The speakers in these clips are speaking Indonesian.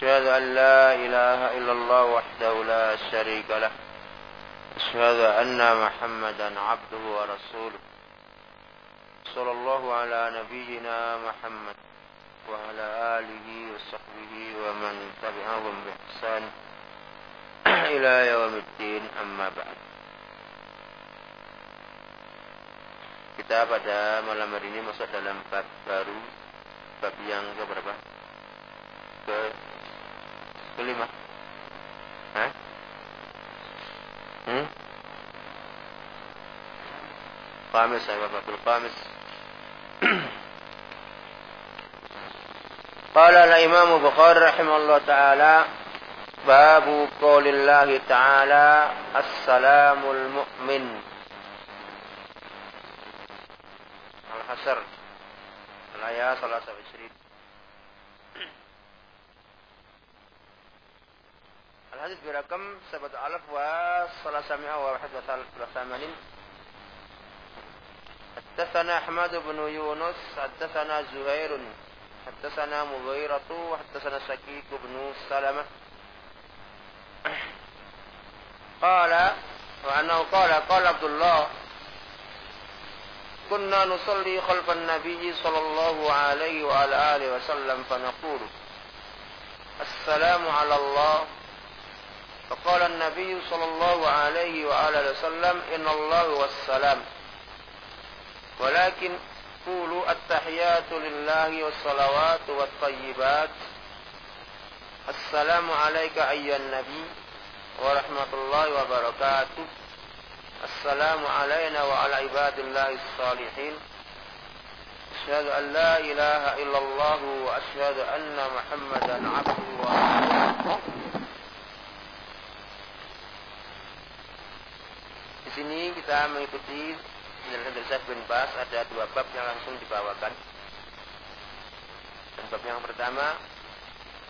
أشهد أن لا إله إلا الله وحده لا شريك له. أشهد أن محمدا عبده ورسوله. صلى الله على نبينا محمد وعلى آله وصحبه ومن تبعهم بإحسان إلى يوم الدين. أما بعد. Kita pada malam hari ini masuk dalam bab baru Bab yang ke berapa? Ke Hah? Hmm? Khamis, saya babul khamis قال الإمام البخاري رحمه الله تعالى باب قول الله تعالى السلام المؤمن الحسر الآية 23 الحديث برقم 7381 حدثنا أحمد بن يونس حدثنا زهير حدثنا مغيرة وحدثنا شكيك بن سلمة. قال وأنه قال قال عبد الله كنا نصلي خلف النبي صلى الله عليه وعلى آله وسلم فنقول السلام على الله فقال النبي صلى الله عليه وآله وسلم إن الله والسلام. ولكن قولوا التحيات لله والصلوات والطيبات. السلام عليك أيها النبي ورحمة الله وبركاته. السلام علينا وعلى عباد الله الصالحين. أشهد أن لا إله إلا الله وأشهد أن محمدا عبده ورسوله. Di sini kita mengikuti penjelasan dari Syekh bin Bas ada dua bab yang langsung dibawakan. Dan bab yang pertama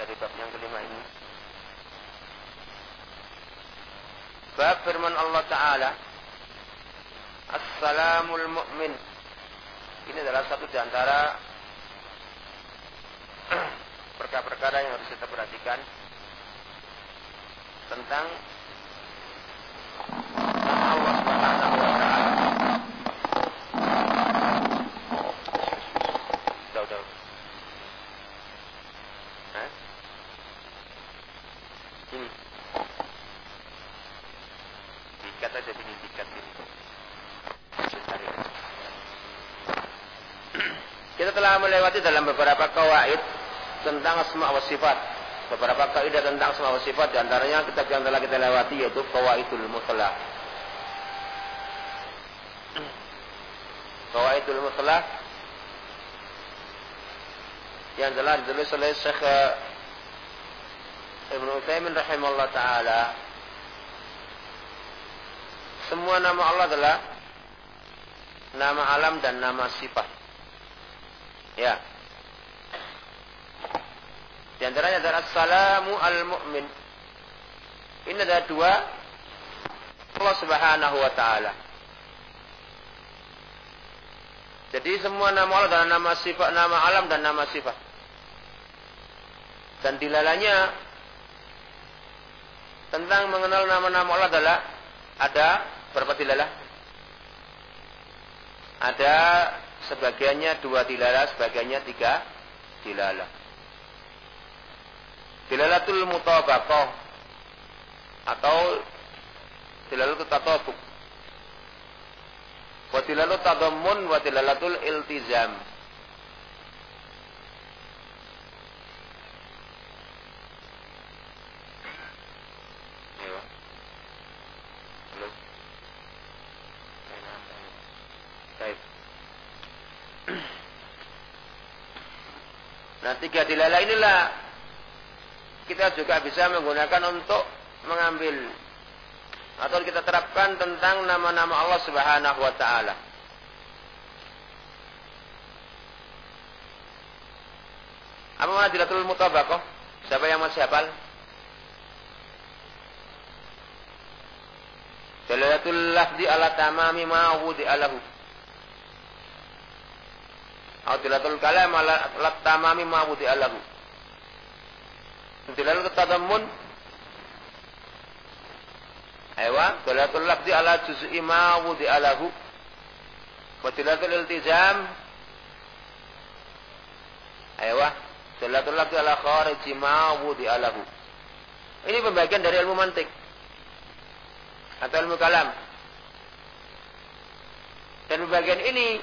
dari bab yang kelima ini. Bab firman Allah Ta'ala Assalamul mu'min Ini adalah satu di antara perkara-perkara yang harus kita perhatikan tentang Kita telah melewati dalam beberapa kawaid tentang asma wa sifat. Beberapa kaidah tentang asma wa sifat di antaranya kitab yang telah kita lewati yaitu Qawaidul Muthlah. Qawaidul Muthlah yang telah ditulis oleh Syekh Ibn Utsaimin rahimahullah taala. Semua nama Allah adalah nama alam dan nama sifat. Ya. Di antaranya adalah Assalamu al-Mu'min. Ini ada dua Allah Subhanahu wa taala. Jadi semua nama Allah adalah nama sifat, nama alam dan nama sifat. Dan dilalanya tentang mengenal nama-nama Allah adalah ada berapa dilalah? Ada sebagiannya dua dilalah, sebagiannya tiga dilalah. Dilalatul mutabaqah atau dilalatul tatabuk. Wa dilalatul tadammun wa dilalatul iltizam. Nah tiga dilala inilah kita juga bisa menggunakan untuk mengambil atau kita terapkan tentang nama-nama Allah Subhanahu wa taala. Apa makna dilatul mutabaqah? Siapa yang masih hafal? Dalalatul lafzi ala tamami ma wudi alahu. Atau dilatul kalam ala tamami ma wudi alahu. Dilalatul tadammun Aywa, dalatul lafzi ala juz'i ma wudi alahu. Wa dilatul iltizam Aywa, dalatul lafzi ala khariji ma wudi alahu. Ini pembagian dari ilmu mantik atau ilmu kalam. Dan pembagian ini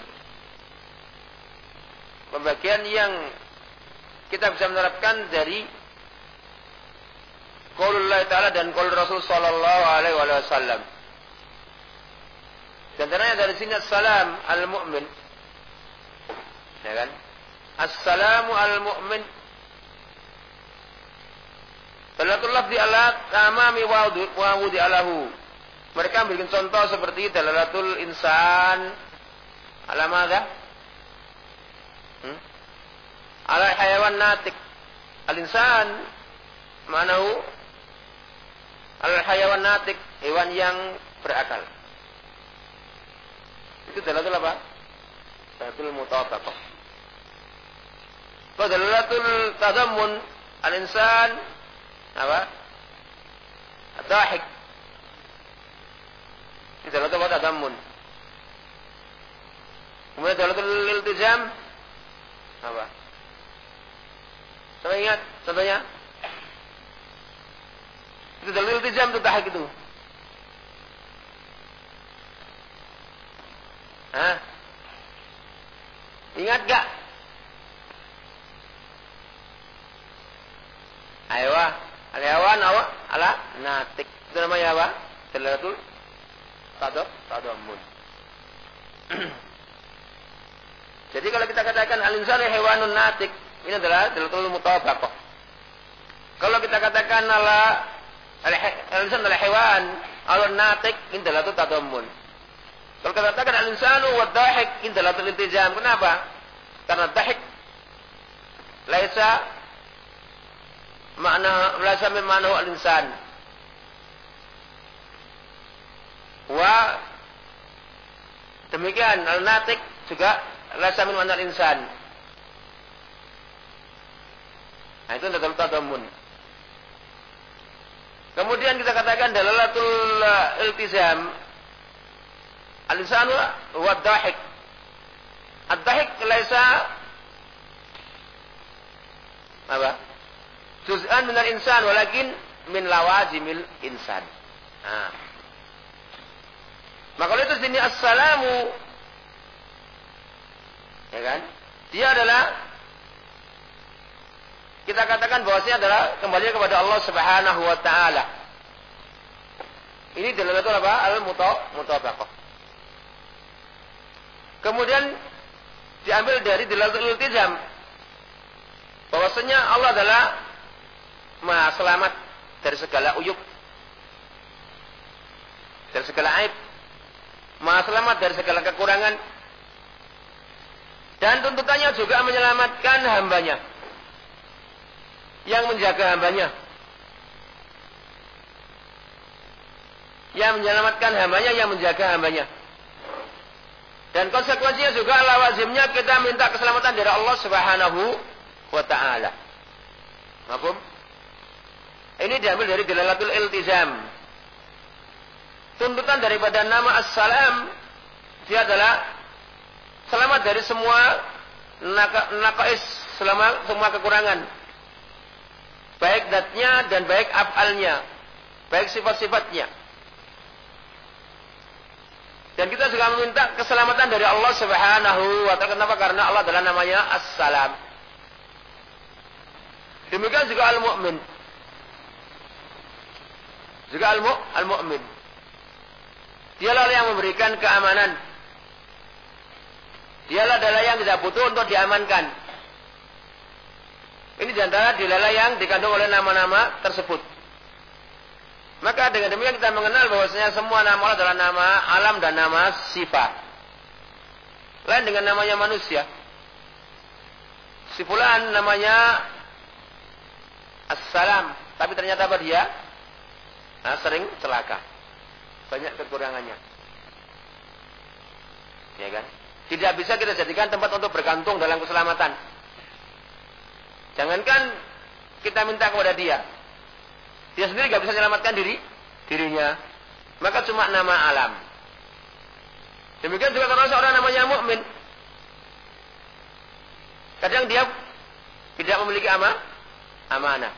pembagian yang kita bisa menerapkan dari Qaulullah Ta'ala dan Qaul Rasul Sallallahu Alaihi Wasallam. Dan ternyata dari sini salam al-mu'min. Ya kan? Assalamu al-mu'min. Salatul lafzi ala tamami wa wudi alahu. Mereka bikin contoh seperti dalalatul insan ala madha? Hmm? Ala hayawan natik. Al-insan manahu Al-hayawan natik, hewan yang berakal. Itu dalatul apa? Dalatul mutawabaqah. Dalatul tadammun al-insan apa? Ad-dahik. Itu dalatul apa? Kemudian dalatul iltizam apa? Saya ingat contohnya itu dalil iltizam itu tahak itu. Hah? Ingat gak? Aywa, al-yawan awa ala natik. Itu namanya apa? Dalatul tado tadommun. Jadi kalau kita katakan al-insan hewanun natik, ini adalah dalatul mutabaqah. Kalau kita katakan ala Al-insan adalah hewan. Al-natik indalatu tadammun. Kalau kita katakan al-insanu wa dahik indalatu iltizam. Kenapa? Karena dahik laisa makna laisa min ma'nahu al-insan. Wa demikian al-natik juga laisa min ma'na al-insan. Nah, itu adalah tadammun. Kemudian kita katakan dalalatul iltizam al-lisanu wa dahik. Ad-dahik laisa apa? Juz'an min al-insan walakin min lawazimil insan. Nah. Maka itu sini assalamu ya kan? Dia adalah kita katakan bahwasanya adalah kembali kepada Allah Subhanahu wa taala. Ini dalalatul apa? Al-mutabaqah. Kemudian diambil dari dalalatul iltizam. Bahwasanya Allah adalah Maha selamat dari segala uyub. Dari segala aib. Maha selamat dari segala kekurangan. Dan tuntutannya juga menyelamatkan hambanya yang menjaga hambanya. Yang menyelamatkan hambanya, yang menjaga hambanya. Dan konsekuensinya juga lawazimnya kita minta keselamatan dari Allah Subhanahu wa taala. Mafhum? Ini diambil dari dilalatul iltizam. Tuntutan daripada nama As-Salam dia adalah selamat dari semua nakais, selama semua kekurangan Baik datnya dan baik afalnya. Baik sifat-sifatnya. Dan kita juga meminta keselamatan dari Allah Subhanahu wa taala. Kenapa? Karena Allah adalah namanya As-Salam. Demikian juga Al-Mu'min. Juga Al-Mu'min. Dialah yang memberikan keamanan. Dialah adalah yang tidak butuh untuk diamankan. Ini di antara dilala yang dikandung oleh nama-nama tersebut. Maka dengan demikian kita mengenal bahwasanya semua nama Allah adalah nama alam dan nama sifat. Lain dengan namanya manusia. Si fulan namanya Assalam, tapi ternyata apa dia? Nah, sering celaka. Banyak kekurangannya. Ya kan? Tidak bisa kita jadikan tempat untuk bergantung dalam keselamatan. Jangankan kita minta kepada dia. Dia sendiri gak bisa menyelamatkan diri dirinya. Maka cuma nama alam. Demikian juga kalau seorang namanya mukmin. Kadang dia tidak memiliki ama, amanah.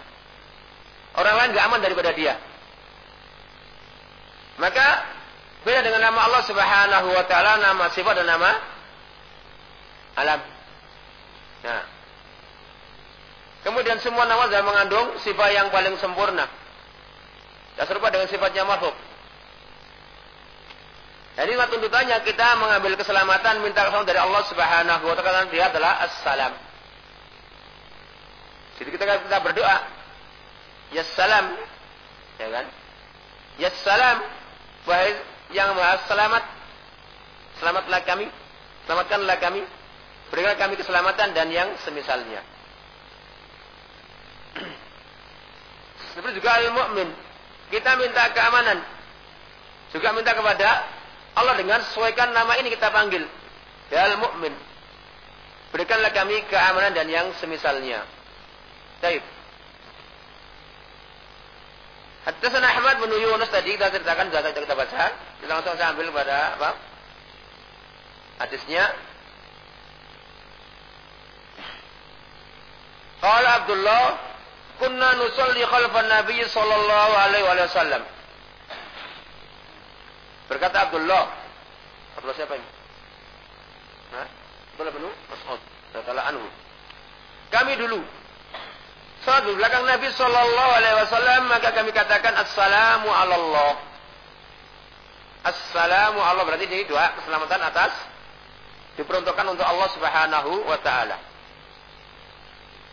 Orang lain gak aman daripada dia. Maka beda dengan nama Allah Subhanahu wa taala, nama sifat dan nama alam. Nah. Kemudian semua nama mengandung sifat yang paling sempurna. Tak serupa dengan sifatnya makhluk. Jadi tuntutannya kita mengambil keselamatan, minta keselamatan dari Allah Subhanahu wa taala dia adalah assalam. Jadi kita kita berdoa, ya salam, ya kan? Ya salam, wahai yang maha selamat, selamatlah kami, selamatkanlah kami Berikan kami keselamatan dan yang semisalnya. Seperti juga al-mu'min. Kita minta keamanan. Juga minta kepada Allah dengan sesuaikan nama ini kita panggil. Ya al-mu'min. Berikanlah kami keamanan dan yang semisalnya. Baik. Haddatsana Ahmad bin Yunus tadi kita ceritakan sudah kita baca. Kita langsung saya ambil pada apa? Hadisnya Qala Abdullah, kunna nusalli khalfan Nabi sallallahu alaihi wasallam. Berkata Abdullah, Abdullah siapa ini? Abdullah bin Mas'ud radhiyallahu anhu. Kami dulu salat di belakang Nabi sallallahu alaihi wasallam maka kami katakan assalamu ala Allah. Assalamu Allah berarti ini dua keselamatan atas diperuntukkan untuk Allah Subhanahu wa taala.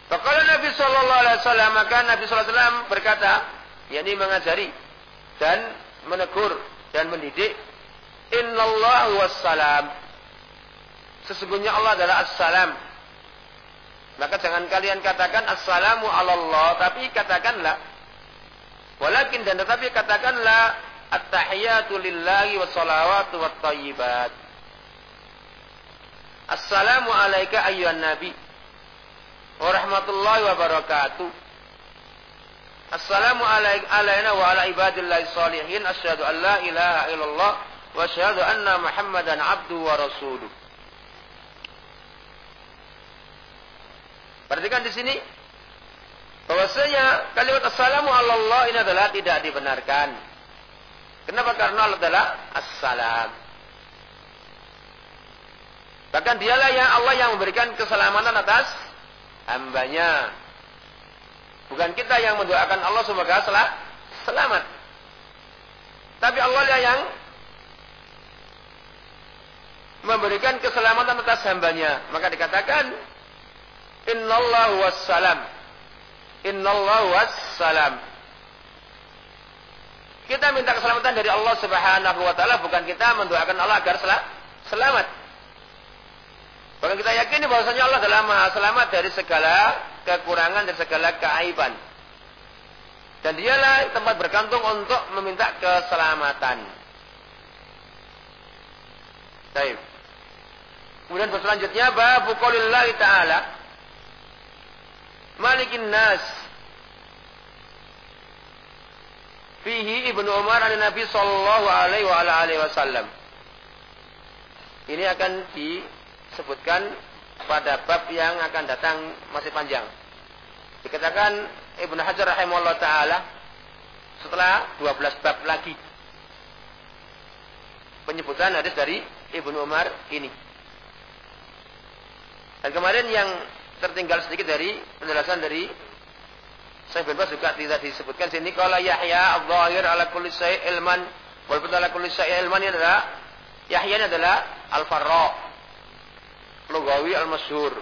Kalau Nabi Shallallahu Alaihi Wasallam maka Nabi Shallallahu Alaihi Wasallam berkata, yakni mengajari dan menegur dan mendidik. Innallahu wassalam. Sesungguhnya Allah adalah assalam. Maka jangan kalian katakan assalamu Allah, tapi katakanlah walakin dan tetapi katakanlah at-tahiyatu lillahi wassalawatu wat-thayyibat. Assalamu alayka ayyuhan nabi warahmatullahi wabarakatuh. Assalamu alayna wa ala ibadillahi salihin. Asyhadu an la ilaha illallah wa asyhadu anna Muhammadan abdu wa rasuluh. Perhatikan di sini bahwasanya kalimat assalamu Allah ini adalah tidak dibenarkan. Kenapa? Karena Allah adalah assalam. Bahkan dialah yang Allah yang memberikan keselamatan atas hambanya. Bukan kita yang mendoakan Allah semoga selamat. Tapi Allah yang memberikan keselamatan atas hambanya. Maka dikatakan, Innallahu wassalam. Innallahu wassalam. Kita minta keselamatan dari Allah subhanahu wa ta'ala. Bukan kita mendoakan Allah agar selamat. Bahkan kita yakini bahwasanya Allah adalah maha selamat dari segala kekurangan dan segala keaiban. Dan dialah tempat bergantung untuk meminta keselamatan. Baik. Kemudian selanjutnya bab qaulillahi ta'ala Malikin nas fihi Ibnu Umar an Nabi sallallahu alaihi wa alihi wasallam. Ini akan di sebutkan pada bab yang akan datang masih panjang. Dikatakan Ibnu Hajar rahimahullah taala setelah 12 bab lagi penyebutan hadis dari Ibnu Umar ini. Dan kemarin yang tertinggal sedikit dari penjelasan dari saya bin Bas juga tidak disebutkan sini kalau Yahya al-Zahir ala kulli ilman walaupun ala kulli ilman ini adalah Yahya ini adalah al-Farra Lugawi al-Masyhur.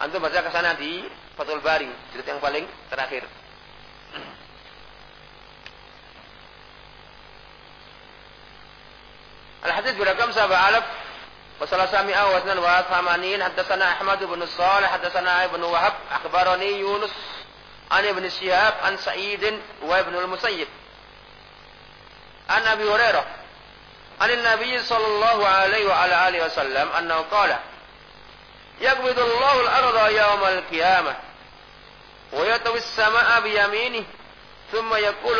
Antum baca ke sana di Fathul Bari, jilid yang paling terakhir. Al-hadis berakam sahabat alaf وثلاثة مئة واثنان وثمانين حدثنا أحمد بن الصالح حدثنا ابن وهب أخبرني يونس عن ابن شهاب عن سعيد وابن المسيب عن أبي هريرة Anin Nabi sallallahu alaihi wa ala alihi wasallam annahu qala Yaqbidu Allahu al-ardha yawm al-qiyamah wa yatawi as-samaa'a bi yaminihi thumma yaqulu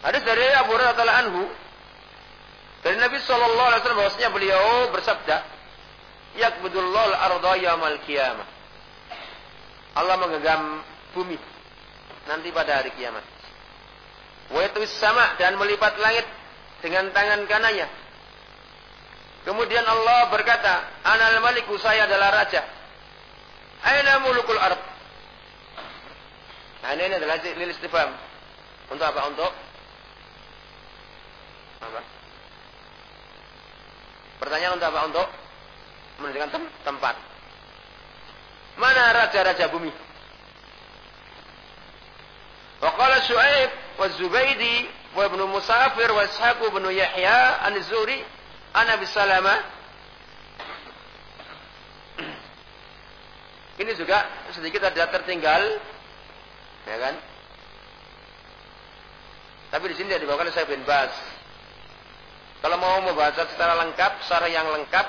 Hadis dari Abu Hurairah anhu dari Nabi alaihi wasallam bahwasanya beliau bersabda Yaqbidu al-ardha al-qiyamah Allah menggenggam bumi nanti pada hari kiamat. Wa sama dan melipat langit dengan tangan kanannya. Kemudian Allah berkata, Anal maliku saya adalah raja. Aina mulukul ard. Nah ini adalah lilis istifham. Untuk apa? Untuk apa? Pertanyaan untuk apa? Untuk menunjukkan tem tempat. Mana raja-raja bumi? Qala Syuaib wa Zubaidi wa Ibnu Musafir wa Ishaq bin Yahya Abi Salamah Ini juga sedikit ada tertinggal ya kan? Tapi di sini dia dibawakan Syekh bin Bas. Kalau mau membaca secara lengkap, secara yang lengkap,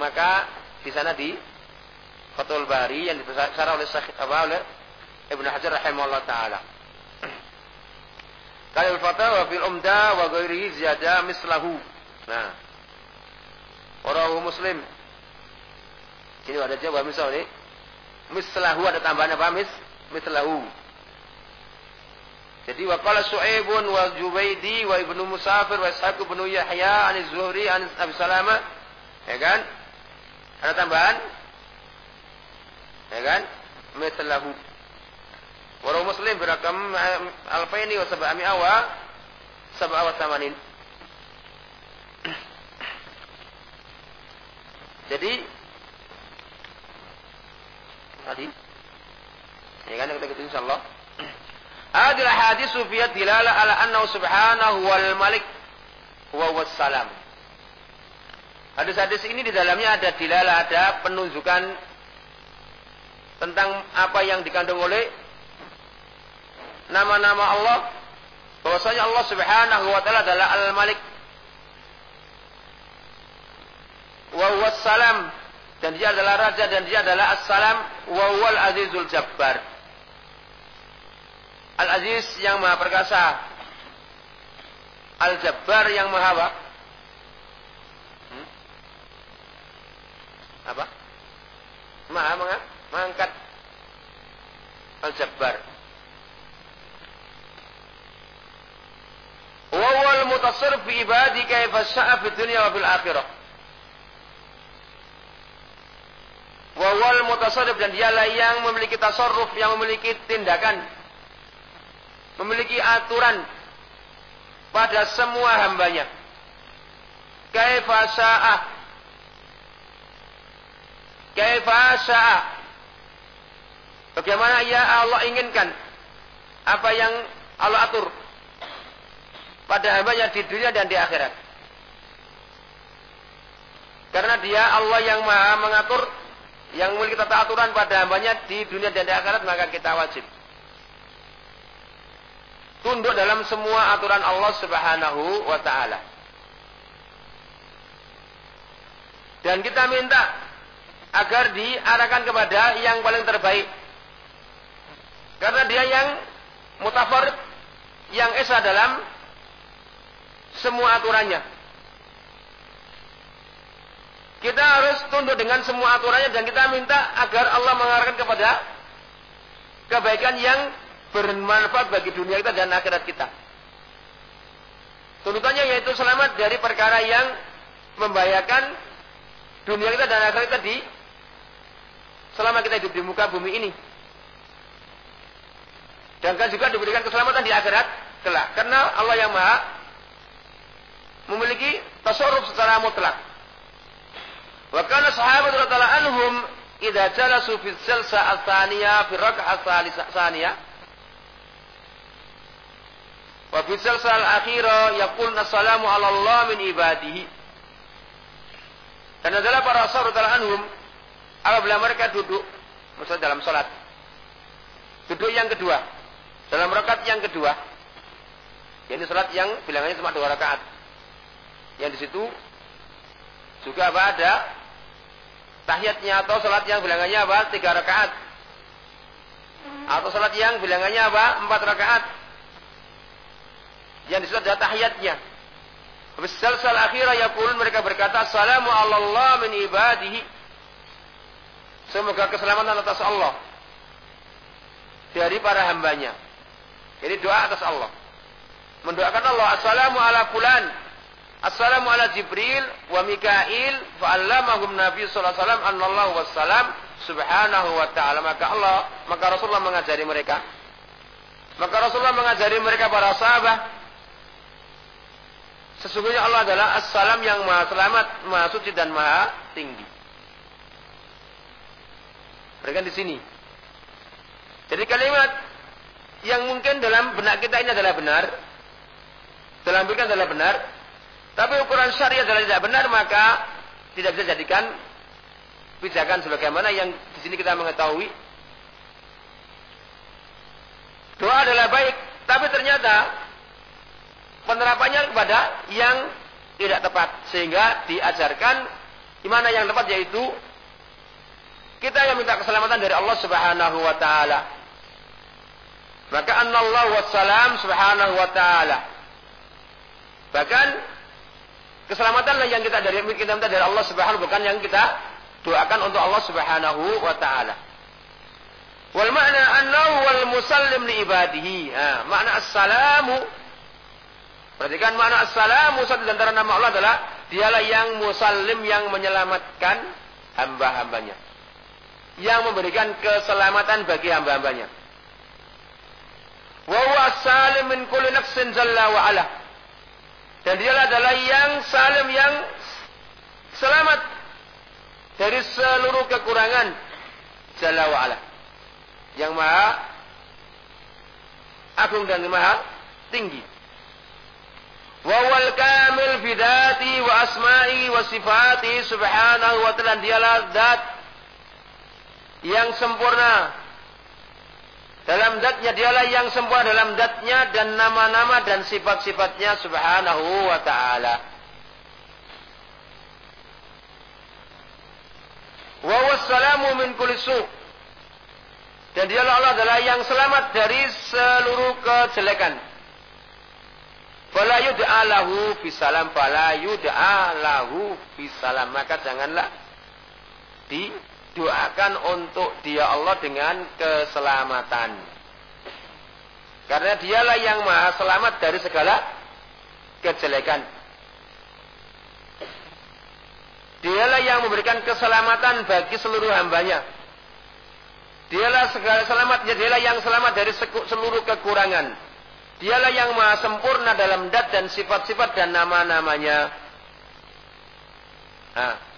maka di sana di Fathul Bari yang dibaca oleh Syekh oleh Ibnu Hajar rahimahullah taala. Kalil fatwa fil umda wa ghairihi ziyada mislahu. Nah. Warahu Muslim. Ini ada jawab misal ini. Mislahu ada tambahan apa mis? Mislahu. Jadi wa qala Su'aibun wa Jubaidi wa Ibnu Musafir wa Ishaq bin Yahya an Zuhri an Abi Salama. Ya kan? Ada tambahan? Ya kan? Mithlahu. Wa Muslim berakam eh, alfaini wa sab'ami awa sab'a wa tamanin. Jadi tadi ya kan kita gitu insyaallah Hadil hadis sufiyat dilala ala annahu subhanahu wal malik wa wassalam. Hadis-hadis ini di dalamnya ada dilala, ada penunjukan tentang apa yang dikandung oleh nama-nama Allah. Bahwasanya Allah subhanahu wa ta'ala adalah al-malik. Wa wassalam. Dan dia adalah raja dan dia adalah as-salam. Wa wal azizul jabbar. Al-Aziz yang maha perkasa. Al-Jabbar yang maha apa? Hmm? Apa? Maha mengangkat. Al-Jabbar. Wawal mutasir fi ibadi kaifa sya'a fi dunia wa fil akhirah. Wawal mutasarrif dan dialah yang memiliki tasarruf, yang memiliki tindakan memiliki aturan pada semua hambanya. Kaifa sa'ah. Kaifa sa'ah. Bagaimana ya Allah inginkan apa yang Allah atur pada hambanya di dunia dan di akhirat. Karena dia Allah yang maha mengatur, yang memiliki tata aturan pada hambanya di dunia dan di akhirat, maka kita wajib tunduk dalam semua aturan Allah Subhanahu wa taala. Dan kita minta agar diarahkan kepada yang paling terbaik. Karena dia yang mutafarid, yang esa dalam semua aturannya. Kita harus tunduk dengan semua aturannya dan kita minta agar Allah mengarahkan kepada kebaikan yang bermanfaat bagi dunia kita dan akhirat kita. Tuntutannya yaitu selamat dari perkara yang membahayakan dunia kita dan akhirat kita di selama kita hidup di muka bumi ini. Dan kan juga diberikan keselamatan di akhirat kelak. Karena Allah yang maha memiliki tasarruf secara mutlak. Wa kana sahabat radhiyallahu anhum idza jalasu fi jalsa ats-tsaniyah fi rak'ah ats-tsaniyah wa fi jalsa al-akhirah yaqulna assalamu ala Allah min ibadihi. Dan adalah para sahabat radhiyallahu anhum apabila mereka duduk maksud dalam salat. Duduk yang kedua. Dalam rakaat yang kedua. Ini salat yang bilangannya cuma dua rakaat. Yang di situ juga apa ada tahiyatnya atau salat yang bilangannya apa? Tiga rakaat. Atau salat yang bilangannya apa? Empat rakaat. Yang di situ ada tahiyatnya. Habis salsal akhirah yaqulun mereka berkata, "Assalamu Allah min ibadihi." Semoga keselamatan atas Allah dari para hambanya. Ini doa atas Allah. Mendoakan Allah, Assalamu ala fulan, Assalamu ala Jibril wa Mikail fa'allamahum Nabi sallallahu alaihi wasallam annallahu wassalam subhanahu wa ta'ala. Maka Allah, maka Rasulullah mengajari mereka. Maka Rasulullah mengajari mereka para sahabat Sesungguhnya Allah adalah Assalam yang maha selamat, maha suci dan maha tinggi. Mereka di sini. Jadi kalimat yang mungkin dalam benak kita ini adalah benar, dalam pikiran adalah benar, tapi ukuran syariat adalah tidak benar, maka tidak bisa jadikan pijakan sebagaimana yang di sini kita mengetahui. Doa adalah baik, tapi ternyata penerapannya kepada yang tidak tepat, sehingga diajarkan di mana yang tepat yaitu kita yang minta keselamatan dari Allah Subhanahu wa taala. Maka Allah wassalam subhanahu wa taala. Bahkan keselamatan yang kita dari kita minta dari Allah Subhanahu bukan yang kita doakan untuk Allah Subhanahu wa taala. Wal makna annahu wal musallim li ibadihi. Ha, makna assalamu Perhatikan makna assalamu satu antara nama Allah adalah dialah yang musallim yang menyelamatkan hamba-hambanya yang memberikan keselamatan bagi hamba-hambanya. Wa huwa salim min kulli nafsin jalla wa ala. Dan dia adalah yang salim yang selamat dari seluruh kekurangan jalla wa ala. Yang maha agung dan maha tinggi. Wa wal kamil bidati wa asma'i wa sifati subhanahu wa ta'ala dialah zat yang sempurna. Dalam zatnya dialah yang sempurna dalam zatnya dan nama-nama dan sifat-sifatnya subhanahu wa ta'ala. Wa wassalamu min kulli Dan dialah Allah adalah yang selamat dari seluruh kejelekan. Fala yud'a lahu bisalam, fala yud'a lahu bisalam. Maka janganlah di doakan untuk dia Allah dengan keselamatan. Karena dialah yang maha selamat dari segala kejelekan. Dialah yang memberikan keselamatan bagi seluruh hambanya. Dialah segala selamatnya, dialah yang selamat dari seluruh kekurangan. Dialah yang maha sempurna dalam dat dan sifat-sifat dan nama-namanya. Nah,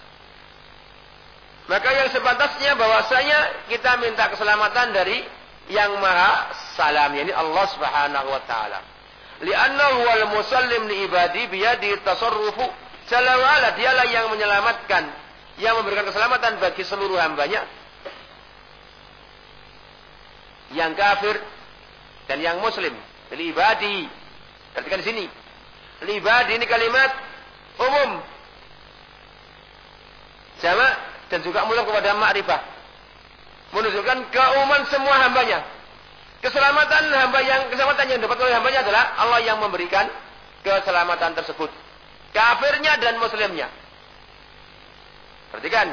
maka yang sepantasnya bahwasanya kita minta keselamatan dari yang maha salam, yakni Allah Subhanahu wa taala. Li'annahu wal musallim li ibadi biyadi tasarrufu jalla. Dialah yang menyelamatkan, yang memberikan keselamatan bagi seluruh hambanya. Yang kafir dan yang muslim. Li ibadi. Perhatikan di sini. Li ibadi ini kalimat umum. Jama' dan juga mulai kepada makrifah. Menunjukkan keumuman semua hambanya. Keselamatan hamba yang keselamatan yang dapat oleh hambanya adalah Allah yang memberikan keselamatan tersebut. Kafirnya dan muslimnya. Perhatikan.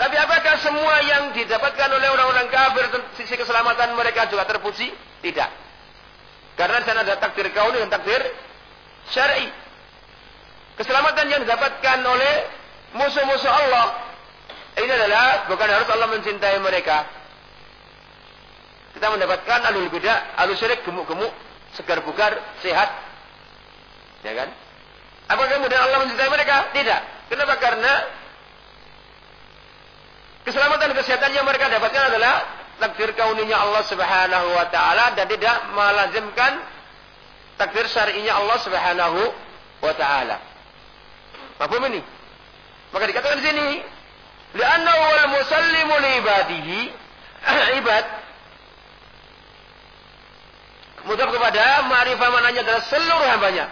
Tapi apakah semua yang didapatkan oleh orang-orang kafir sisi keselamatan mereka juga terpuji? Tidak. Karena di sana ada takdir kauni dan takdir syar'i. Keselamatan yang didapatkan oleh musuh-musuh Allah. Ini adalah bukan harus Allah mencintai mereka. Kita mendapatkan alul bidah, alul syirik gemuk-gemuk, segar bugar, sehat. Ya kan? Apakah kemudian Allah mencintai mereka? Tidak. Kenapa? Karena keselamatan kesehatan yang mereka dapatkan adalah takdir kauninya Allah Subhanahu wa taala dan tidak melazimkan takdir syar'inya Allah Subhanahu wa taala. Paham ini? Maka dikatakan di sini, "Li'annahu wal musallimu li ibadihi" ibad mudah kepada ma'rifah mananya adalah seluruh hambanya.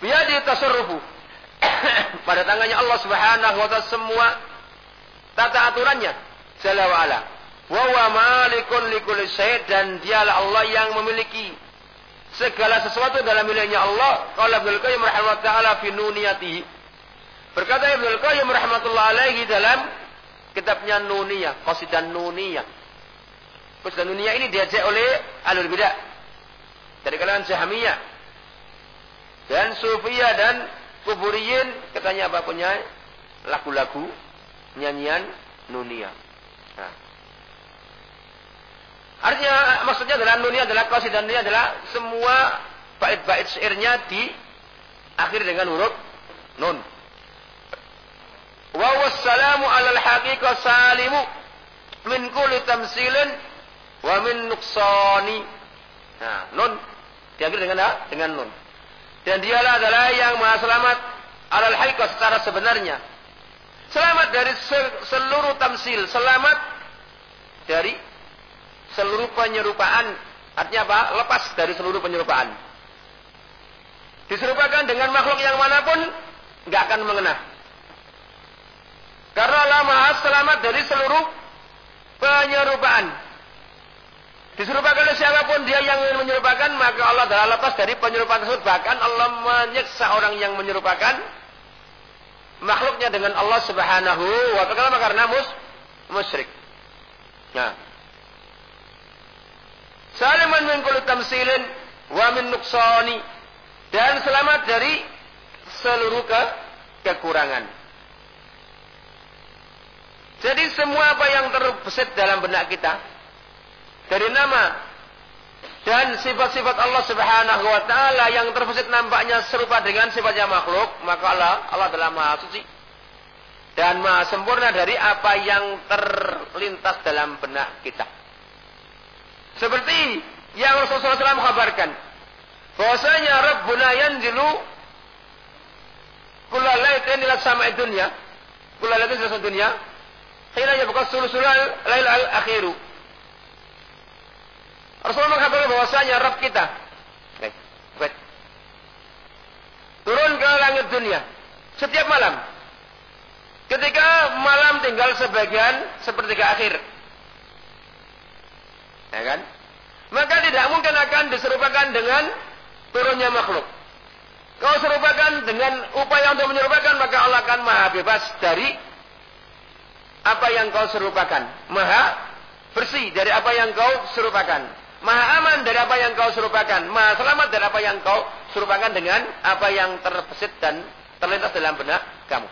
Biadi tasarrufu. Pada tangannya Allah Subhanahu wa taala semua tata aturannya. Jalla wa ala. Wa huwa malikun likulli dan dialah Allah yang memiliki segala sesuatu dalam miliknya Allah. Qala Ibnu Qayyim rahimahullah taala fi nuniyatihi. Berkata Ibnu Qayyim rahmatullah alaihi dalam kitabnya Nuniyah, Qasidah Nuniyah. Qasidah Nuniyah ini diajak oleh alul bidah dari kalangan Jahmiyah dan Sufiyah dan Kuburiyin katanya apa punya lagu-lagu nyanyian Nuniyah. Nah. Artinya maksudnya adalah Nuniyah adalah qasidah Nuniyah adalah semua bait-bait syairnya di akhir dengan huruf nun. Wa wassalamu alal haqiqah salimu min kulli tamsilin wa min nuqsani. Nah, nun diakhiri dengan dengan nun. Dan dialah adalah yang maha selamat alal haqiqah secara sebenarnya. Selamat dari seluruh tamsil, selamat dari seluruh penyerupaan. Artinya apa? Lepas dari seluruh penyerupaan. Diserupakan dengan makhluk yang mana pun, nggak akan mengena. Karena Allah Maha selamat dari seluruh penyerupaan. Diserupakan oleh siapa pun dia yang menyerupakan, maka Allah adalah lepas dari penyerupaan tersebut. Bahkan Allah menyiksa orang yang menyerupakan makhluknya dengan Allah Subhanahu wa taala karena mus musyrik. Nah. Saliman min kulli tamsilin wa min nuqsani dan selamat dari seluruh ke kekurangan. Jadi semua apa yang terbesit dalam benak kita dari nama dan sifat-sifat Allah Subhanahu wa taala yang terbesit nampaknya serupa dengan sifatnya makhluk, maka Allah Allah adalah Maha suci dan Maha sempurna dari apa yang terlintas dalam benak kita. Seperti yang Rasulullah SAW kabarkan bahwasanya Rabbuna yanzilu kullalaitin ila sama'i dunya kullalaitin ila dunya Hina yabqa sulusulal lail al akhiru. Rasulullah mengatakan bahwasanya Rabb kita turun ke langit dunia setiap malam. Ketika malam tinggal sebagian seperti ke akhir. Ya kan? Maka tidak mungkin akan diserupakan dengan turunnya makhluk. Kau serupakan dengan upaya untuk menyerupakan maka Allah akan maha bebas dari apa yang kau serupakan. Maha bersih dari apa yang kau serupakan. Maha aman dari apa yang kau serupakan. Maha selamat dari apa yang kau serupakan dengan apa yang terbesit dan terlintas dalam benak kamu.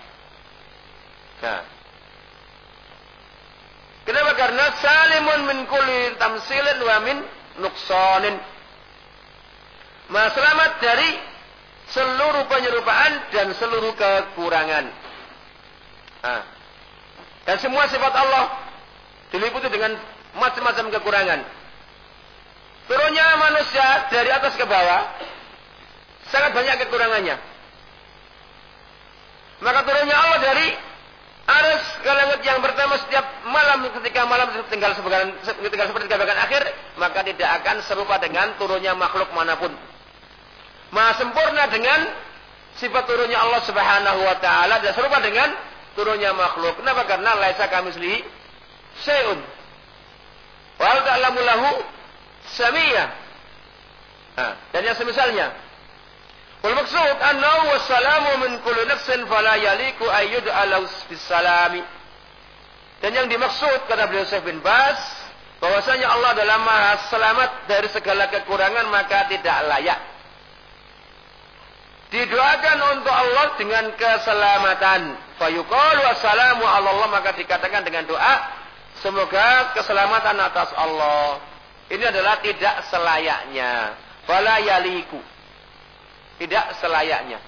Nah. Kenapa? Karena salimun min kulli tamsilin wa min nuksonin. Maha selamat dari seluruh penyerupaan dan seluruh kekurangan. Nah. Dan semua sifat Allah diliputi dengan macam-macam kekurangan. Turunnya manusia dari atas ke bawah sangat banyak kekurangannya. Maka turunnya Allah dari aras ke langit yang pertama setiap malam ketika malam tinggal sebagian tinggal seperti sebagian akhir maka tidak akan serupa dengan turunnya makhluk mana pun. Maha sempurna dengan sifat turunnya Allah Subhanahu wa taala dan serupa dengan turunnya makhluk. Kenapa? Karena laisa kamislihi syai'un. Wa hal ta'lamu lahu samiyah. Nah, dan yang semisalnya. Wal maksud annahu wassalamu min kulli nafsin fala yaliku ayyud ala salami. Dan yang dimaksud kata beliau Syekh bin Bas bahwasanya Allah adalah Maha selamat dari segala kekurangan maka tidak layak didoakan untuk Allah dengan keselamatan. Fayuqalu assalamu Allah maka dikatakan dengan doa semoga keselamatan atas Allah. Ini adalah tidak selayaknya. Fala yaliku. Tidak selayaknya.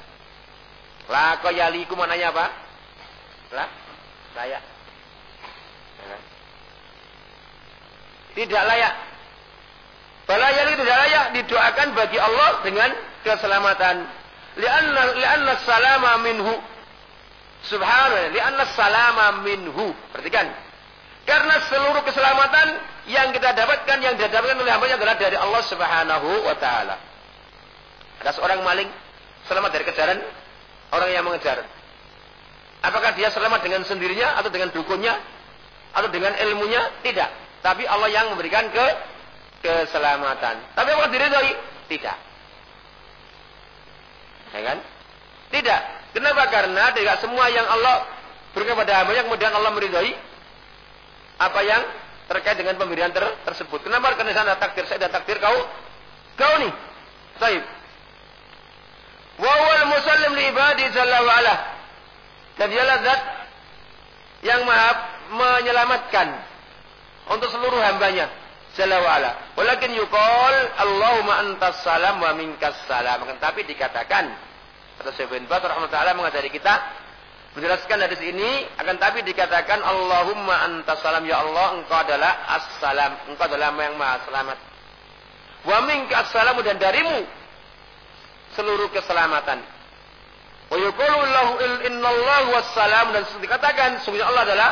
La yaliku mananya apa? Lah, layak. Ya. Tidak layak. Bala yaliku tidak layak didoakan bagi Allah dengan keselamatan. Lianna lianna salama minhu. Subhanallah, lianna salama minhu. Perhatikan. Karena seluruh keselamatan yang kita dapatkan yang didapatkan oleh hamba adalah dari Allah Subhanahu wa taala. Ada seorang maling selamat dari kejaran orang yang mengejar. Apakah dia selamat dengan sendirinya atau dengan dukunnya atau dengan ilmunya? Tidak. Tapi Allah yang memberikan ke keselamatan. Tapi apakah diridhoi? Tidak. Ya kan? Tidak. Kenapa? Karena tidak semua yang Allah berikan pada hamba yang kemudian Allah meridhoi apa yang terkait dengan pemberian ter tersebut. Kenapa? Karena sana takdir saya dan takdir kau kau nih. Baik. Wa huwal musallim li ibadi jalla. Dan dialah zat yang maha menyelamatkan untuk seluruh hambanya jalla wa ala. Walakin yuqal Allahumma antas salam wa minkas salam. Tapi dikatakan kata Syekh bin Baz rahimahullah mengajari kita menjelaskan hadis ini akan tapi dikatakan Allahumma antas salam ya Allah engkau adalah as-salam engkau adalah yang maha selamat wa minkas salam dan darimu seluruh keselamatan. Wa lahu innallahu wassalam dan dikatakan sungguhnya Allah adalah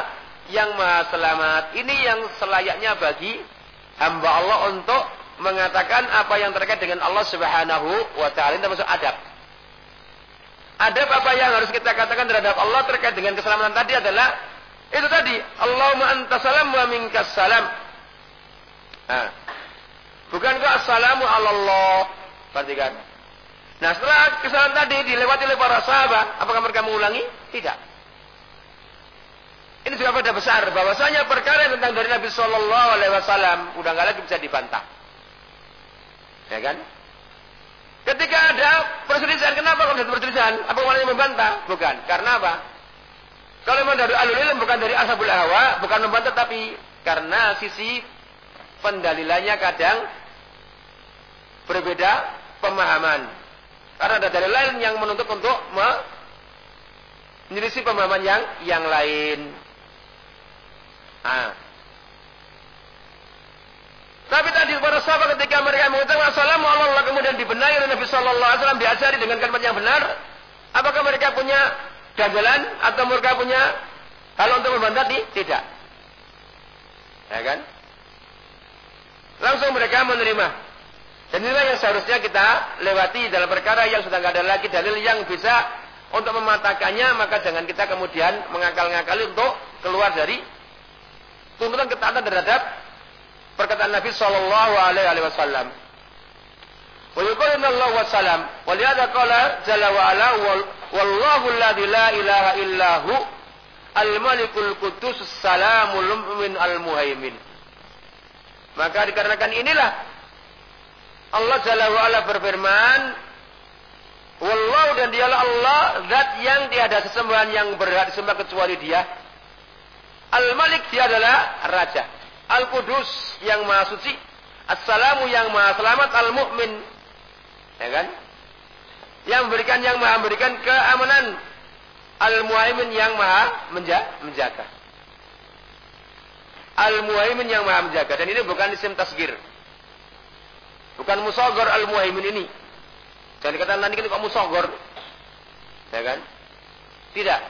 yang maha selamat. Ini yang selayaknya bagi hamba Allah untuk mengatakan apa yang terkait dengan Allah Subhanahu wa taala termasuk adab. Adab apa yang harus kita katakan terhadap Allah terkait dengan keselamatan tadi adalah itu tadi Allahumma anta salam wa minkas salam. Nah, bukankah assalamu ala Allah? Perhatikan. Nah setelah kesalahan tadi dilewati oleh para sahabat, apakah mereka mengulangi? Tidak. Ini juga pada besar bahwasanya perkara tentang dari Nabi Shallallahu Alaihi Wasallam udah nggak lagi bisa dibantah, ya kan? Ketika ada perselisihan, kenapa kalau ada perselisihan? Apa yang membantah? Bukan. Karena apa? Kalau memang dari alul ilm bukan dari ashabul hawa, bukan membantah tapi karena sisi pendalilannya kadang berbeda pemahaman. Karena ada dalil lain yang menuntut untuk menyelisih pemahaman yang yang lain. Tapi tadi para sahabat ketika mereka mengucapkan assalamu Allah kemudian dibenahi oleh Nabi Shallallahu Alaihi Wasallam diajari dengan kalimat yang benar, apakah mereka punya gagalan atau mereka punya hal untuk membantah? Tidak. Ya kan? Langsung mereka menerima. Dan inilah yang seharusnya kita lewati dalam perkara yang sudah tidak ada lagi dalil yang bisa untuk mematahkannya, maka jangan kita kemudian mengakal-ngakali untuk keluar dari tuntutan ketaatan terhadap perkataan Nabi Shallallahu Alaihi Wasallam. Wa yuquluna Allah wa salam. Wa lihada qala jalla wa ala wallahu alladhi la ilaha illahu al-malikul qudus salamul mu'min al-muhaimin. Maka dikarenakan inilah Allah Jalla wa'ala berfirman, Wallahu dan dialah Allah, zat yang tiada sesembahan yang berhak disembah kecuali dia. Al-Malik dia adalah Raja. Al-Qudus yang maha suci. Assalamu yang maha selamat. Al-Mu'min. Ya kan? Yang memberikan yang maha memberikan keamanan. Al-Muhaimin yang maha menjaga. Al-Muhaimin yang maha menjaga. Dan ini bukan isim tasgir. Bukan musogor al-muhaimin ini. Jangan dikatakan nanti kan kok musogor. Ya kan? Tidak.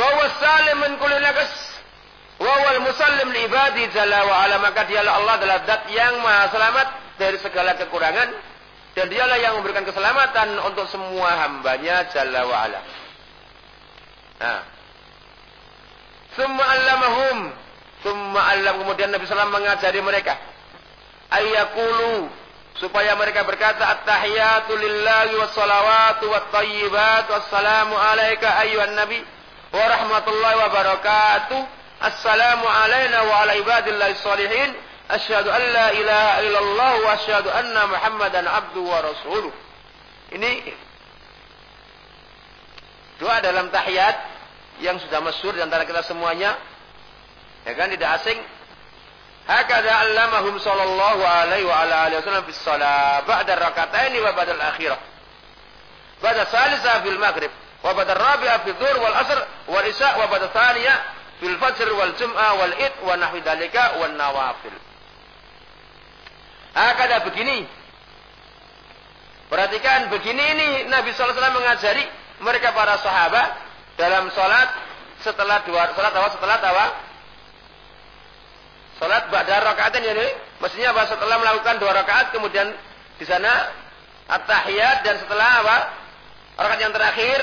Fahuwa salim min kulli nakas. Wawal musallim li wa. Maka dialah Allah adalah zat yang maha selamat dari segala kekurangan. Dan dialah yang memberikan keselamatan untuk semua hambanya jalla wa. Nah. Summa allamahum Summa alam kemudian Nabi SAW mengajari mereka. Ayyakulu. Supaya mereka berkata. At-tahiyatu lillahi wassalawatu wattayibat wassalamu alaika ayyuhan nabi. Wa rahmatullahi wa barakatuh. Assalamu alayna wa ala ibadillahi salihin. Asyhadu an la ilaha illallah wa asyhadu anna Muhammadan abdu wa rasuluh. Ini doa dalam tahiyat yang sudah masyhur di antara kita semuanya Ya kan tidak asing. Hakada allamahum sallallahu alaihi wa ala alihi wasallam fi shalah ba'da rakataini wa ba'da al-akhirah. Ba'da salisa fil maghrib. Wa rabi'a fil dhuhr wal asr wal isya wa ba'da thaniya fil fajr wal jum'ah wal id wa nahwi dalika wan nawafil. Akada begini. Perhatikan begini ini Nabi SAW mengajari mereka para sahabat dalam sholat setelah dua sholat apa? Setelah apa? Sholat ba'da rakaatin ya ini. Maksudnya apa? Setelah melakukan dua rakaat kemudian di sana at-tahiyat dan setelah apa? Rakaat yang terakhir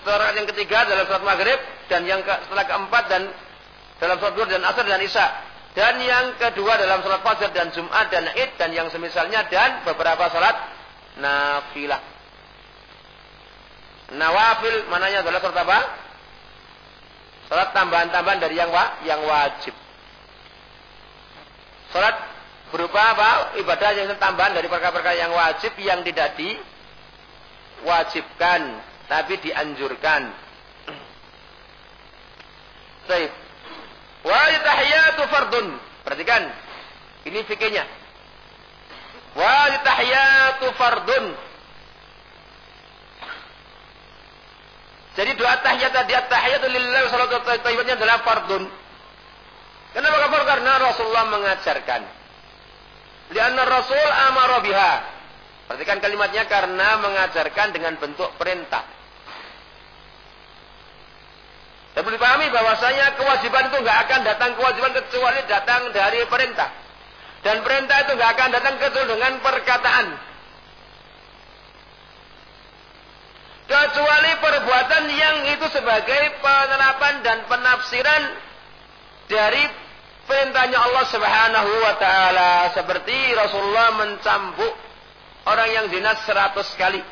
setelah yang ketiga dalam sholat maghrib dan yang ke, setelah keempat dan dalam sholat duhur dan asar dan isya. Dan yang kedua dalam sholat fajar dan jumat dan id dan yang semisalnya dan beberapa sholat nafilah. Nawafil mananya adalah sholat apa? Sholat tambahan-tambahan dari yang wa, yang wajib. Sholat berupa apa? Ibadah yang tambahan dari perkara-perkara yang wajib yang tidak diwajibkan tapi dianjurkan Baik. Wa tahiyatu fardun. Perhatikan. Ini fikirnya. Wa tahiyatu fardun. Jadi doa tahiyat tadi tahiyatu lillahi salatu tayyibatnya adalah fardun. Kenapa kafir? Karena Rasulullah mengajarkan. Lianna Rasul amara biha. Perhatikan kalimatnya karena mengajarkan dengan bentuk perintah. Dan perlu dipahami bahwasanya kewajiban itu nggak akan datang kewajiban kecuali datang dari perintah. Dan perintah itu nggak akan datang kecuali dengan perkataan. Kecuali perbuatan yang itu sebagai penerapan dan penafsiran dari perintahnya Allah Subhanahu wa taala seperti Rasulullah mencambuk orang yang dinas seratus kali.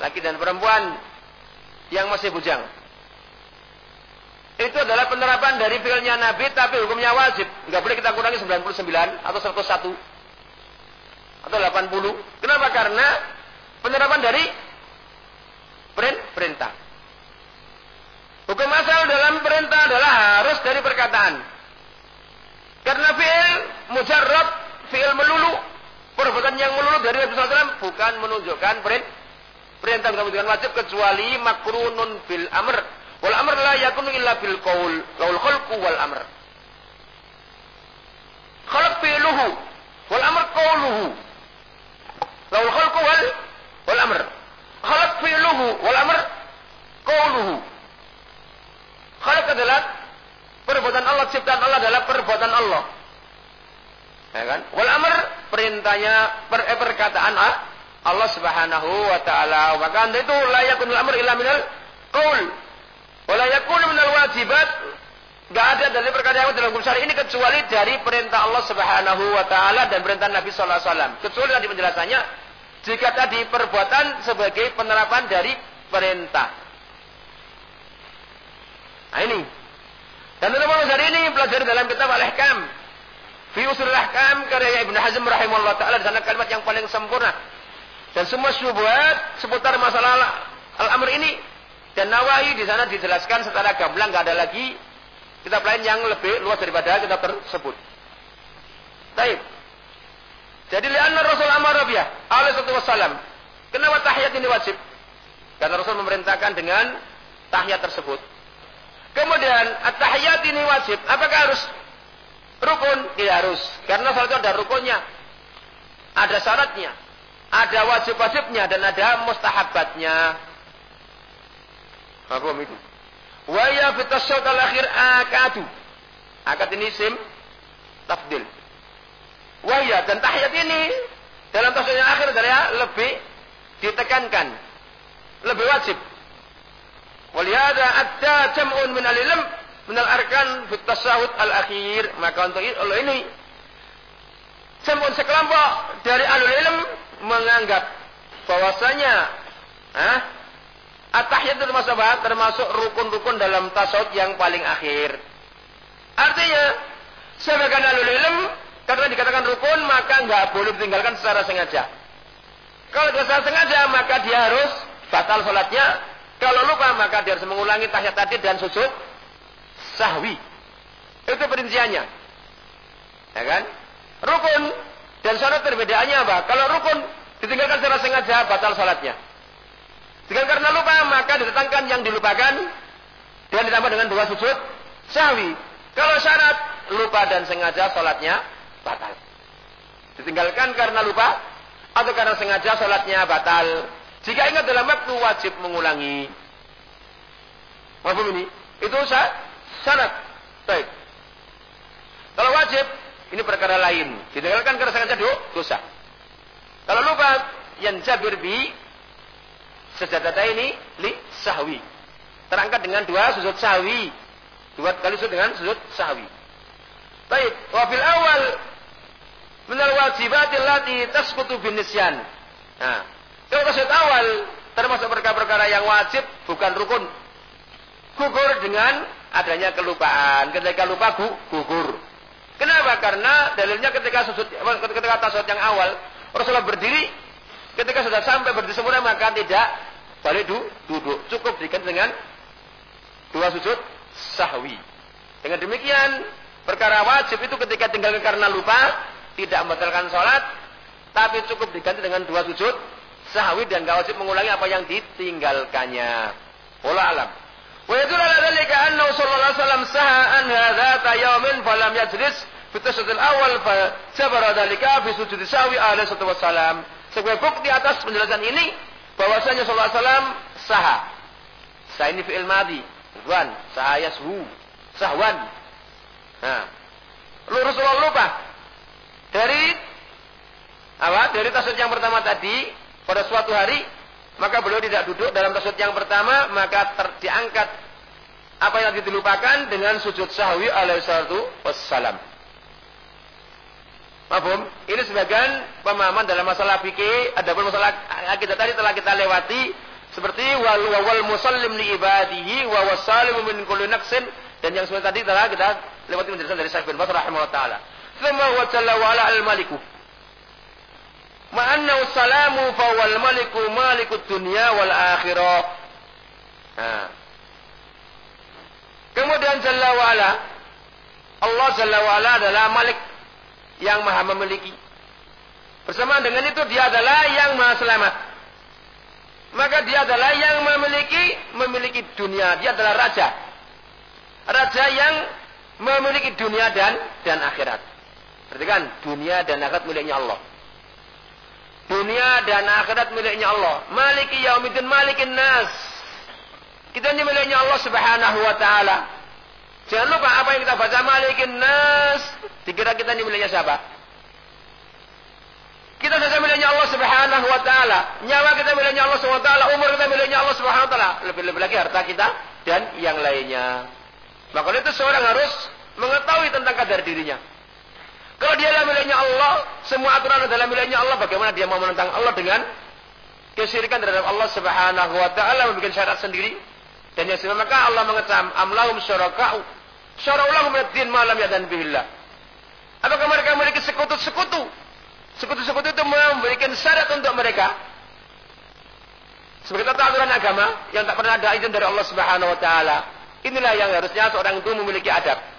Laki dan perempuan yang masih bujang. Itu adalah penerapan dari filnya Nabi tapi hukumnya wajib. Enggak boleh kita kurangi 99 atau 101 atau 80. Kenapa? Karena penerapan dari perintah. Hukum asal dalam perintah adalah harus dari perkataan. Karena fi'il mujarrab, fi'il melulu, perbuatan yang melulu dari Nabi SAW bukan menunjukkan perintah Perintah bukan wajib kecuali makrunun bil amr. Wal amr la yakunu illa bil qaul. Laul khalqu wal amr. Khalq fi'luhu wal amr qauluhu. Laul khalqu wal wal amr. Khalq fi'luhu wal amr qauluhu. Khalq adalah perbuatan Allah, ciptaan Allah adalah perbuatan Allah. Ya kan? Wal amr perintahnya per, eh, perkataan ah, Allah Subhanahu wa taala. Maka itu la yakunul amr illa minal qaul. Wa la yakunu minal wajibat. Enggak ada dari perkara yang dalam hukum ini kecuali dari perintah Allah Subhanahu wa taala dan perintah Nabi sallallahu alaihi wasallam. Kecuali tadi penjelasannya jika tadi perbuatan sebagai penerapan dari perintah. Nah ini. Dan teman-teman hari ini pelajari dalam kitab Al-Ihkam. Fi usul al-ahkam karya Ibnu Hazm rahimahullah taala di sana kalimat yang paling sempurna dan semua syubhat seputar masalah al-amr ini dan nawahi di sana dijelaskan secara gamblang nggak ada lagi kitab lain yang lebih luas daripada kitab tersebut. Baik. Jadi lianna Rasul amar Rabiah alaihi wassalam. Kenapa tahiyat ini wajib? Karena Rasul memerintahkan dengan tahiyat tersebut. Kemudian at-tahiyat ini wajib. Apakah harus rukun? Tidak harus. Karena salat ada rukunnya. Ada syaratnya. Ada wajib-wajibnya dan ada mustahabatnya. Apa itu? Wa ya fitasyawt al-akhir akadu. Akad ini sim tafdil. Wahya dan tahiyat ini dalam tasawuf yang akhir adalah lebih ditekankan, lebih wajib. Walihada ada jam'un min al-ilm min al-arkan fit al-akhir. Maka untuk ini jam'un sekelompok dari alul ilm menganggap bahwasanya ah, at-tahiyat itu termasuk rukun-rukun dalam tasawuf yang paling akhir. Artinya, sebagian alul ilm karena dikatakan rukun maka nggak boleh ditinggalkan secara sengaja. Kalau secara sengaja maka dia harus batal sholatnya. Kalau lupa maka dia harus mengulangi tahiyat tadi dan sujud sahwi. Itu perinciannya. Ya kan? Rukun dan syarat perbedaannya apa? Kalau rukun Ditinggalkan secara sengaja, batal salatnya. Jika karena lupa, maka didatangkan yang dilupakan dan ditambah dengan dua sujud sahwi. Kalau syarat lupa dan sengaja salatnya batal. Ditinggalkan karena lupa atau karena sengaja salatnya batal. Jika ingat dalam waktu wajib mengulangi. Maaf ini? Itu syarat. Baik. Kalau wajib, ini perkara lain. Ditinggalkan karena sengaja dosa. Kalau lupa, yang jabir bi sejadata ini li sahwi. Terangkat dengan dua sujud sahwi. Dua kali sujud dengan sujud sahwi. Baik, wafil awal minal wajibatil lati tasqutu bin nisyan. Nah, kalau sujud awal termasuk perkara-perkara yang wajib bukan rukun. Gugur dengan adanya kelupaan. Ketika lupa gugur. Kenapa? Karena dalilnya ketika sujud ketika tasawuf yang awal Rasulullah berdiri ketika sudah sampai berdiri sempurna maka tidak balik duduk. Cukup diganti dengan dua sujud sahwi. Dengan demikian perkara wajib itu ketika tinggal karena lupa tidak membatalkan sholat tapi cukup diganti dengan dua sujud sahwi dan gak wajib mengulangi apa yang ditinggalkannya. Wallah alam. ويدل على ذلك أنه صلى الله عليه وسلم سهى عنها ذات يوم فلم يجلس في التشهد الأول فجبر ذلك في سجود سهwi عليه الصلاة والسلام sebagai bukti atas penjelasan ini bahwasanya sallallahu alaihi wasallam saha sah ini fi'il madhi Ridwan saha yashu sahwan nah Rasulullah lupa dari apa dari tasawuf yang pertama tadi pada suatu hari maka beliau tidak duduk dalam tasawuf yang pertama, maka ter, diangkat apa yang dilupakan dengan sujud sahwi alaihi salatu wassalam. Mahfum? Ini sebagian pemahaman dalam masalah fikih, adapun masalah kita tadi telah kita lewati seperti wal wal musallim li ibadihi wa wasalim min kulli naqsin dan yang sebenarnya tadi telah kita lewati penjelasan dari Syekh bin Baz rahimahullah taala. Thumma wa jalla ala al-maliku ma'annahu salamu fawal maliku malikut dunia wal akhirah. Nah. Kemudian Jalla wa'ala. Allah Jalla wa'ala adalah malik yang maha memiliki. Bersama dengan itu dia adalah yang maha selamat. Maka dia adalah yang memiliki memiliki dunia. Dia adalah raja. Raja yang memiliki dunia dan dan akhirat. Perhatikan, dunia dan akhirat miliknya Allah. Dunia dan akhirat miliknya Allah. Maliki yaumiddin malikin nas. Kita ini miliknya Allah subhanahu wa ta'ala. Jangan lupa apa yang kita baca malikin nas. Dikira kita ini miliknya siapa? Kita saja miliknya Allah subhanahu wa ta'ala. Nyawa kita miliknya Allah subhanahu wa ta'ala. Umur kita miliknya Allah subhanahu wa ta'ala. Lebih-lebih lagi harta kita dan yang lainnya. Maka itu seorang harus mengetahui tentang kadar dirinya. Kalau dia adalah miliknya Allah, semua aturan adalah miliknya Allah, bagaimana dia mau menentang Allah dengan kesyirikan terhadap Allah Subhanahu wa taala membuat syarat sendiri dan yang sebab maka Allah mengecam amlahum syuraka'u syara'u min din ma lam yadan bihillah. Apakah mereka memiliki sekutu-sekutu? Sekutu-sekutu itu memberikan syarat untuk mereka. Sebagai tata aturan agama yang tak pernah ada izin dari Allah Subhanahu wa taala. Inilah yang harusnya seorang itu memiliki adab.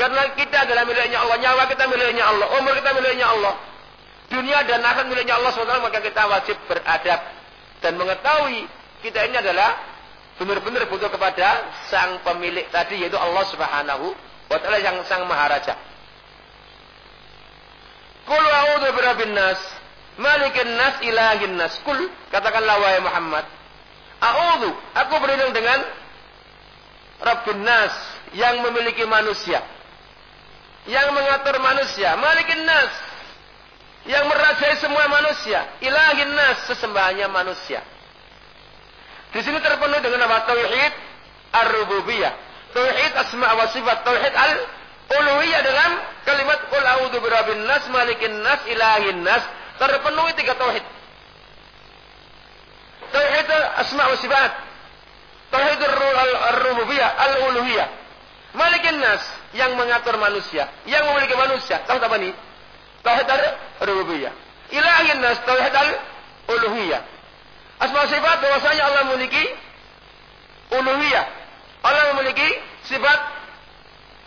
Karena kita adalah miliknya Allah, nyawa kita miliknya Allah, umur kita miliknya Allah. Dunia dan akhirat miliknya Allah SWT, maka kita wajib beradab dan mengetahui kita ini adalah benar-benar butuh kepada sang pemilik tadi yaitu Allah Subhanahu wa taala yang sang maharaja. Qul a'udzu birabbin nas, malikin nas, ilahin nas. Kul katakanlah wahai Muhammad, a'udzu, aku berlindung dengan Rabbin nas yang memiliki manusia yang mengatur manusia, malikin nas, yang merajai semua manusia, ilahin nas, sesembahannya manusia. Di sini terpenuhi dengan nama tauhid ar-rububiyah, tauhid asma wa sifat, tauhid al-uluhiyah dalam kalimat qul a'udzu birabbin nas, malikin nas, ilahin nas, terpenuhi tiga tauhid. Tauhid asma wa sifat, tauhid ar-rububiyah, al-uluhiyah. Malikin nas, yang mengatur manusia, yang memiliki manusia. Tahu apa nih? Tauhid al-rububiyah. Ilahin nas tauhid al-uluhiyah. Asma sifat bahwasanya Allah memiliki uluhiyah. Allah memiliki sifat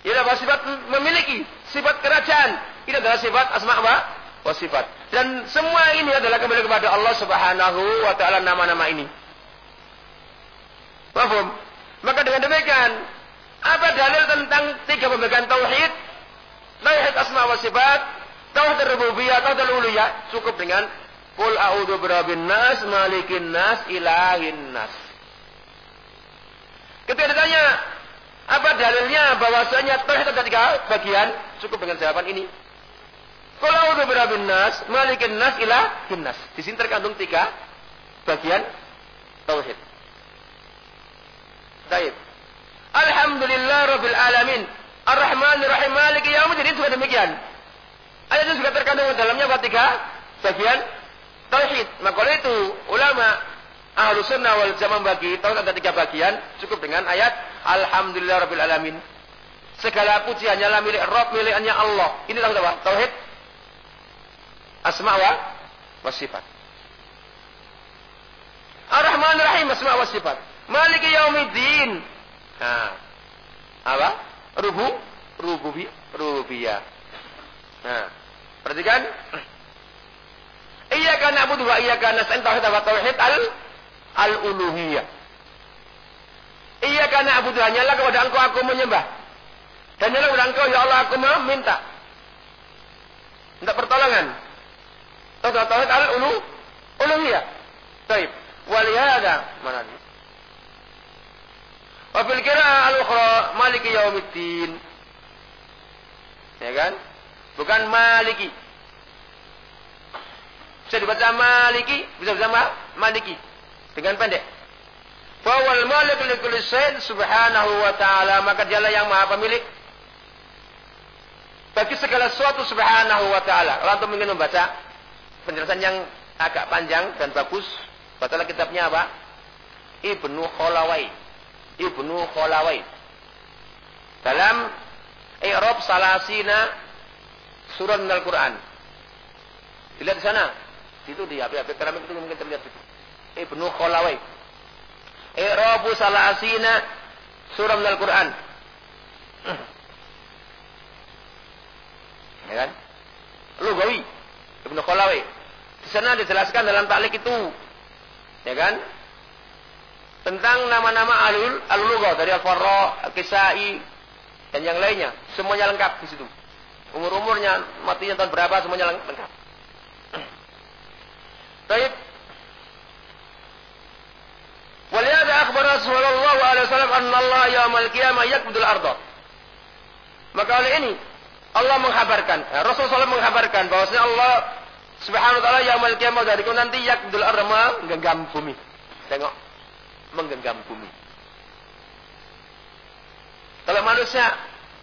ini adalah sifat memiliki sifat kerajaan. Ini adalah sifat asma wa wa sifat. Dan semua ini adalah kembali kepada Allah Subhanahu wa taala nama-nama ini. Paham? Maka dengan demikian, apa dalil tentang tiga pemegang tauhid? Tauhid asma wa sifat, tauhid rububiyah, tauhid uluhiyah cukup dengan Qul a'udzu birabbin nas, malikin nas, ilahin nas. Ketika ditanya, apa dalilnya bahwasanya tauhid ada tiga bagian? Cukup dengan jawaban ini. Qul a'udzu birabbin nas, malikin nas, ilahin nas. Di sini terkandung tiga bagian tauhid. Baik. Alhamdulillah rabbil alamin. Ar-Rahman Ar-Rahim Maliki Yaumiddin juga demikian. Ayat itu juga terkandung dalamnya tiga bagian tauhid. Maka oleh itu ulama ahlu sunnah wal jamaah bagi tauhid ada tiga bagian cukup dengan ayat Alhamdulillah Rabbil Alamin. Segala puji hanyalah milik Rabb miliknya Allah. Ini tauhid apa? Tauhid asma wa wasifat. Ar-Rahman Ar-Rahim asma wa sifat. Maliki yaumiddin. Nah, apa? Rubu, rububi, rububiyah. Nah, perhatikan Iyyaka na'budu wa iyyaka nasta'in tauhid wa tauhid al al-uluhiyah. Iyyaka na'budu hanyalah kepada Engkau aku menyembah. Dan hanyalah kepada Engkau ya Allah aku meminta. Minta pertolongan. Tauhid tauhid al-ulu uluhiyah. Baik. Walihada mana ini? Wa fil qira'ah al-ukhra maliki yaumiddin. Ya kan? Bukan maliki. Bisa dibaca maliki, bisa dibaca maliki. Dengan pendek. Fawal malik likulli subhanahu wa ta'ala. Maka dialah yang maha pemilik. Bagi segala sesuatu subhanahu wa ta'ala. Kalau untuk ingin membaca penjelasan yang agak panjang dan bagus. Bacalah kitabnya apa? Ibnu Kholawai. Ibnu Kholawai. Dalam I'rab Salasina surah Al-Quran. Dilihat di sana. Itu di HP-HP keramik itu mungkin terlihat itu. Ibnu Kholawai. I'rabu salasina surah al Quran. ya kan? Lugawi. Ibnu Kholawai. Di sana dijelaskan dalam taklik itu. Ya kan? Tentang nama-nama alul alul dari Al-Farra, Al-Kisai dan yang lainnya, semuanya lengkap di situ. Umur-umurnya, matinya tahun berapa semuanya lengkap. Baik. Walihada akhbar Rasulullah SAW anna Allah yawmal qiyamah yakbudul arda. Maka oleh ini Allah menghabarkan, eh, Rasulullah SAW menghabarkan bahwasanya Allah Subhanahu wa taala yaumal qiyamah dari nanti yakbudul arda menggenggam bumi. Tengok, menggenggam bumi. Kalau manusia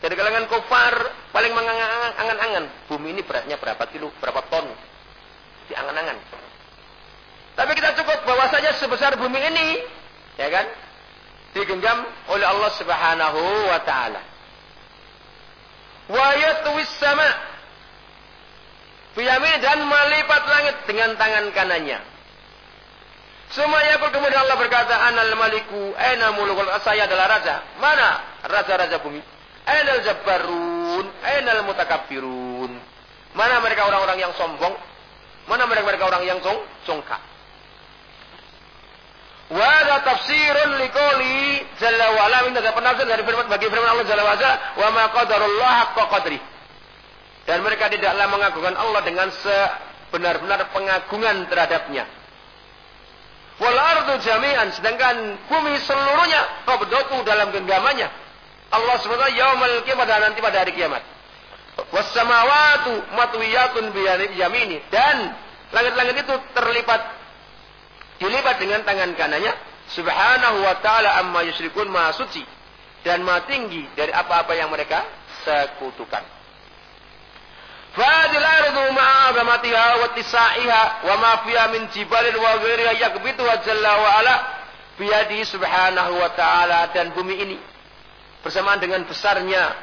dari kalangan kufar paling mengangan-angan bumi ini beratnya berapa kilo, berapa ton. Diangan-angan. Tapi kita cukup bahwasanya sebesar bumi ini, ya kan, digenggam oleh Allah Subhanahu wa taala. Wa yatwis sama dan melipat langit dengan tangan kanannya. Semuanya pun kemudian Allah berkata, Anal maliku, aina mulukul, saya adalah raja. Mana raja-raja bumi? Ainal jabbarun, ainal mutakabbirun. Mana mereka orang-orang yang sombong? Mana mereka-mereka orang yang cong, congkak? Wa tafsirun liqouli jalla wa ala min ada penafsir dari firman bagi firman Allah jalla wa ala wa ma qadarullah haqqa qadri. Dan mereka tidaklah mengagungkan Allah dengan sebenar-benar pengagungan terhadapnya. Wal ardu jami'an sedangkan bumi seluruhnya qabdatu dalam genggamannya. Allah SWT yaumal kiamat nanti pada hari kiamat. Was samawatu matwiyatun bi yamini dan langit-langit itu terlipat dilipat dengan tangan kanannya subhanahu wa ta'ala amma yusyrikun ma suci dan ma tinggi dari apa-apa yang mereka sekutukan ma fiha min jibalin wa ghairiha yakbitu wa jalla wa ala biyadi subhanahu wa ta'ala dan bumi ini bersamaan dengan besarnya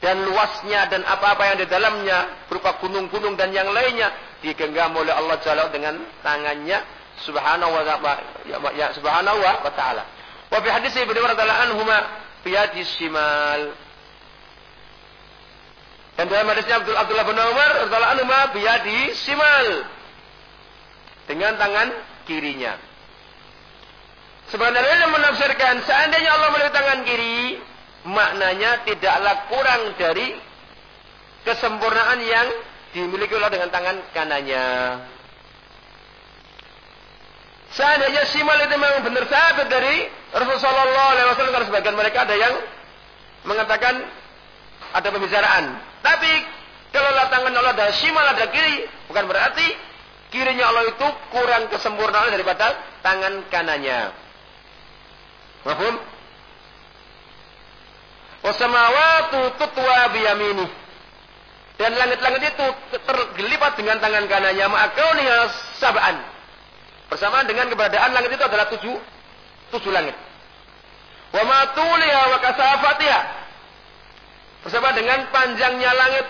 dan luasnya dan apa-apa yang di dalamnya berupa gunung-gunung dan yang lainnya digenggam oleh Allah Jalla dengan tangannya subhanahu wa ta'ala ya, ya subhanahu wa ta'ala. Wa fi hadis Ibnu Umar radhiyallahu anhuma fi hadis shimal. Dan dalam hadisnya Abdul Abdullah bin Umar radhiyallahu anhu biyadi simal dengan tangan kirinya. Sebenarnya yang menafsirkan seandainya Allah memiliki tangan kiri, maknanya tidaklah kurang dari kesempurnaan yang dimiliki Allah dengan tangan kanannya. Seandainya simal itu memang benar sahabat dari Rasulullah SAW kalau sebagian mereka ada yang mengatakan ada pembicaraan. Tapi kalau tangan Allah ada simal ada kiri, bukan berarti kirinya Allah itu kurang kesempurnaan daripada tangan kanannya. Mahfum? Wasamawatu tutwa biyamini. Dan langit-langit itu tergelipat dengan tangan kanannya. Ma'akauniha sab'an. Bersamaan dengan keberadaan langit itu adalah tujuh, tujuh langit. Wa matuliha wa kasafatiha. Bersama dengan panjangnya langit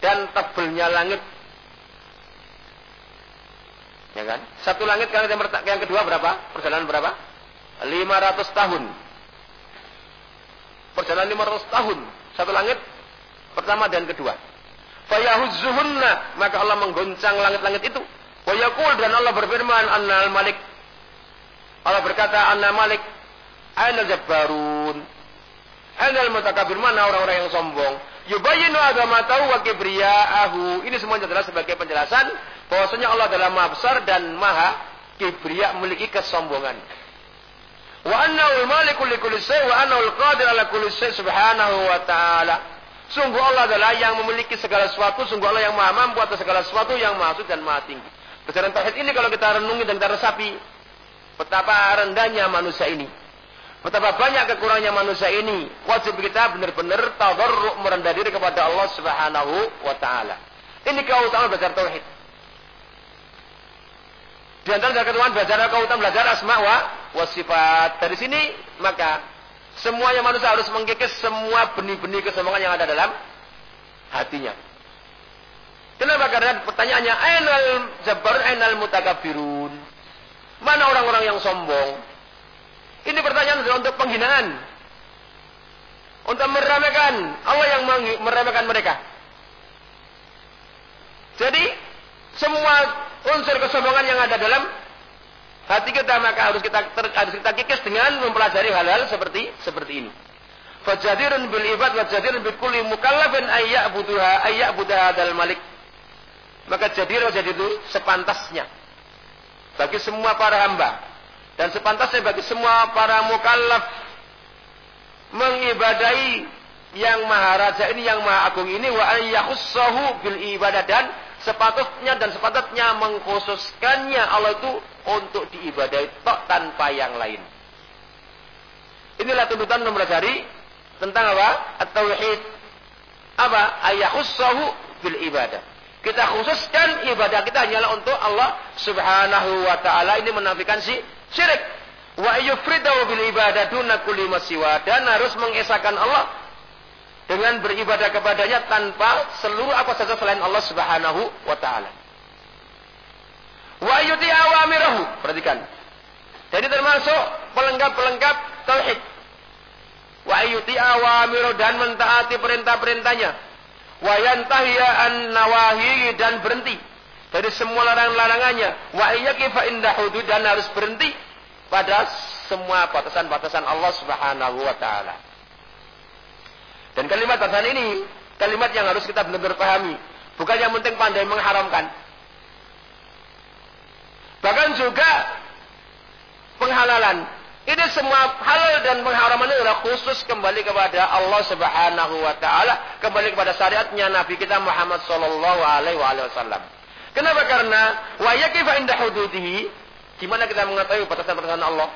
dan tebelnya langit. Ya kan? Satu langit kan yang, yang kedua berapa? Perjalanan berapa? 500 tahun. Perjalanan 500 tahun. Satu langit pertama dan kedua. Fayahuzzuhunna. Maka Allah menggoncang langit-langit itu. Wayakul dan Allah berfirman. Annal malik. Allah berkata. Anna malik. Ainal jabbarun. Ainal mutakabir. Mana orang-orang yang sombong. Yubayinu agama tahu wa kibriya'ahu. Ini semuanya adalah sebagai penjelasan. bahwasanya Allah adalah maha besar dan maha kibriya memiliki kesombongan. Wa annahu malikul likulli wa annahu qadir ala subhanahu wa ta'ala. Sungguh Allah adalah yang memiliki segala sesuatu, sungguh Allah yang maha mampu atas segala sesuatu yang maha dan maha tinggi. Besaran tauhid ini kalau kita renungi dan kita resapi, betapa rendahnya manusia ini. Betapa banyak kekurangannya manusia ini. Wajib kita benar-benar tadarruk merendah diri kepada Allah Subhanahu wa taala. Ini keutamaan belajar tauhid. Di antara keutamaan belajar keutamaan belajar asma wa wasifat. Dari sini maka Semuanya manusia harus mengkikis semua benih-benih kesombongan yang ada dalam hatinya. Kenapa? Karena pertanyaannya, Ainal jabar, Ainal mutakabirun. Mana orang-orang yang sombong? Ini pertanyaan untuk penghinaan. Untuk meremehkan. Allah yang meremehkan mereka. Jadi, semua unsur kesombongan yang ada dalam hati kita maka harus kita harus kita kikis dengan mempelajari hal-hal seperti seperti ini. Fajadirun bil ibad wa jadirun bi kulli mukallafin ayya butuha ayya butuha dal malik. Maka jadir jadi itu sepantasnya bagi semua para hamba dan sepantasnya bagi semua para mukallaf mengibadahi yang maharaja ini yang maha agung ini wa ayyahussahu bil ibadah dan sepatutnya dan sepatutnya mengkhususkannya Allah itu untuk diibadahi tok tanpa yang lain. Inilah tuntutan mempelajari tentang apa? At-tauhid. Apa? Ayahussahu bil ibadah. Kita khususkan ibadah kita hanyalah untuk Allah Subhanahu wa taala. Ini menafikan si syirik. Wa yufridahu bil ibadah duna kulli masiwa dan harus mengesahkan Allah dengan beribadah kepadanya tanpa seluruh apa saja selain Allah Subhanahu wa taala. Wa yuti awamirahu. Perhatikan. Jadi termasuk pelengkap-pelengkap tauhid. Wa yuti awamirahu dan mentaati perintah-perintahnya. Wa yantahiya an nawahi dan berhenti dari semua larangan-larangannya. Wa iyyakifa indah hudud dan harus berhenti pada semua batasan-batasan Allah Subhanahu wa taala. Dan kalimat batasan ini kalimat yang harus kita benar-benar pahami. Bukan yang penting pandai mengharamkan. Bahkan juga penghalalan. Ini semua halal dan pengharaman adalah khusus kembali kepada Allah Subhanahu wa taala, kembali kepada syariatnya Nabi kita Muhammad sallallahu alaihi wasallam. Kenapa? Karena wa yakifa inda hududihi, gimana kita mengetahui batasan-batasan Allah?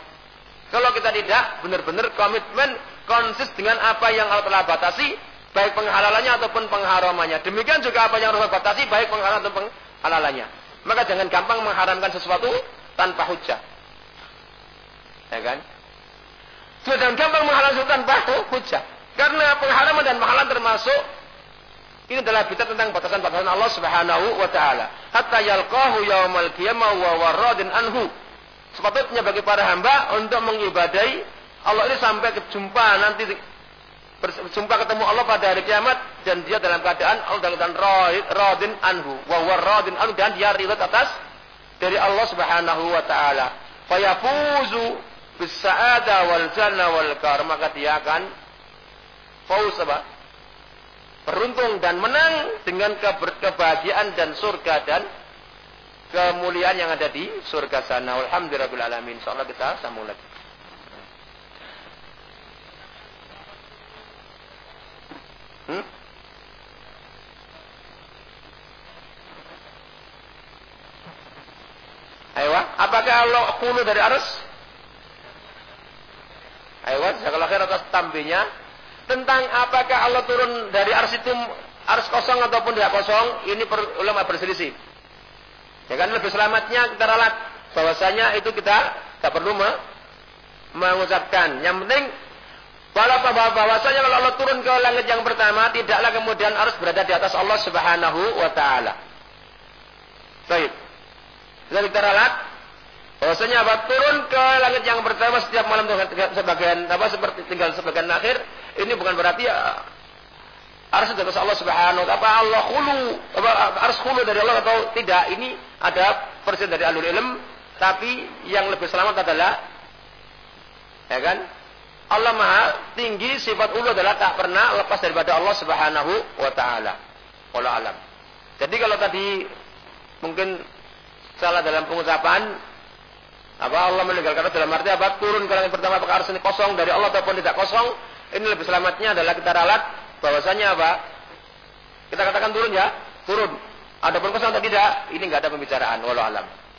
Kalau kita tidak benar-benar komitmen konsis dengan apa yang Allah telah batasi, baik penghalalannya ataupun pengharamannya. Demikian juga apa yang Allah batasi, baik penghalalan ataupun penghalalannya. Maka jangan gampang mengharamkan sesuatu tanpa hujah. Ya kan? Jangan gampang mengharamkan sesuatu tanpa hujah. Karena pengharaman dan penghalalan termasuk ini adalah kita tentang batasan-batasan Allah Subhanahu wa taala. Hatta yalqahu yaumal qiyamah wa waradin anhu. Sepatutnya bagi para hamba untuk mengibadai Allah ini sampai ke jumpa nanti berjumpa ketemu Allah pada hari kiamat dan dia dalam keadaan Allah dalam keadaan radin anhu wa huwa radin anhu dan dia ridha atas dari Allah Subhanahu wa taala. Fayafuzu bis sa'ada wal jannah wal kar maka dia akan fauz apa? Beruntung dan menang dengan kebahagiaan dan surga dan kemuliaan yang ada di surga sana. Alhamdulillah alamin. Insyaallah kita sambung lagi. Hmm? Ayo, apakah Allah kulu dari arus? Ayo, jazakallahu khair atas tambinya. Tentang apakah Allah turun dari ars itu ars kosong ataupun tidak kosong, ini per, ulama berselisih. Ya kan lebih selamatnya kita ralat bahwasanya itu kita tidak perlu me, mengucapkan. Yang penting Walaupun bahwasanya kalau Allah turun ke langit yang pertama, tidaklah kemudian harus berada di atas Allah Subhanahu wa taala. Baik. Jadi kita ralat bahwasanya apa? Turun ke langit yang pertama setiap malam sebagian apa seperti tinggal sebagian akhir, ini bukan berarti ya, harus atas Allah Subhanahu wa taala. Allah khulu? Apa harus khulu dari Allah atau tidak? Ini ada persen dari alur ilm, tapi yang lebih selamat adalah ya kan? Allah Maha tinggi sifat ulu adalah tak pernah lepas daripada Allah Subhanahu wa taala. Wallahu alam. Jadi kalau tadi mungkin salah dalam pengucapan apa Allah meninggalkan dalam arti apa turun ke langit pertama apakah harus ini kosong dari Allah ataupun tidak kosong ini lebih selamatnya adalah kita ralat bahwasanya apa? Kita katakan turun ya turun. Adapun kosong atau tidak ini nggak ada pembicaraan walau alam